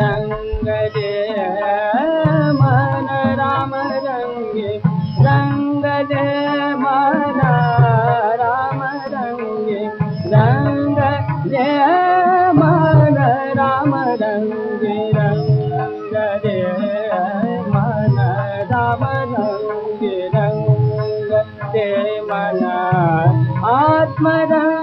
रङ्गय मन राम रङ्गी रङ्गदे मनङ्गी रङ्गी रङ्गी रङ्ग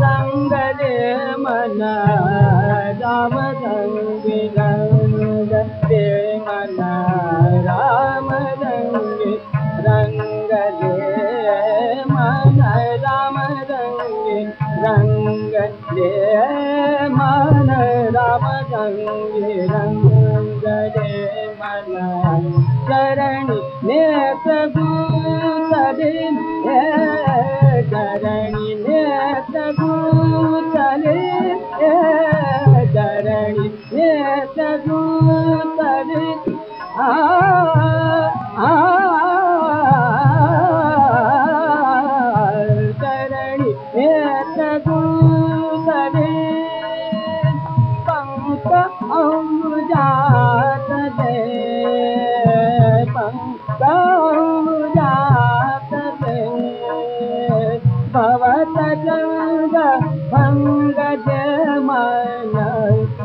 रंगले मन राम मन राम रंगे रंगले मन चरण ने प्रभु तरे चरणी ने प्रभु तरे तरे आ आ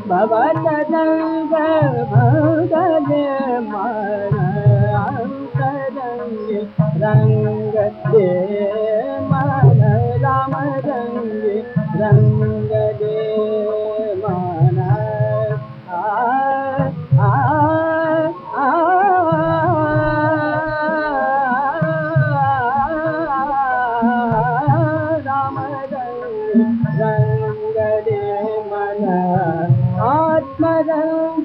भवत जंग भंग जय मन अंतरंग रंग दे मन राम रंग रंग रंग रे मन आत्मरंग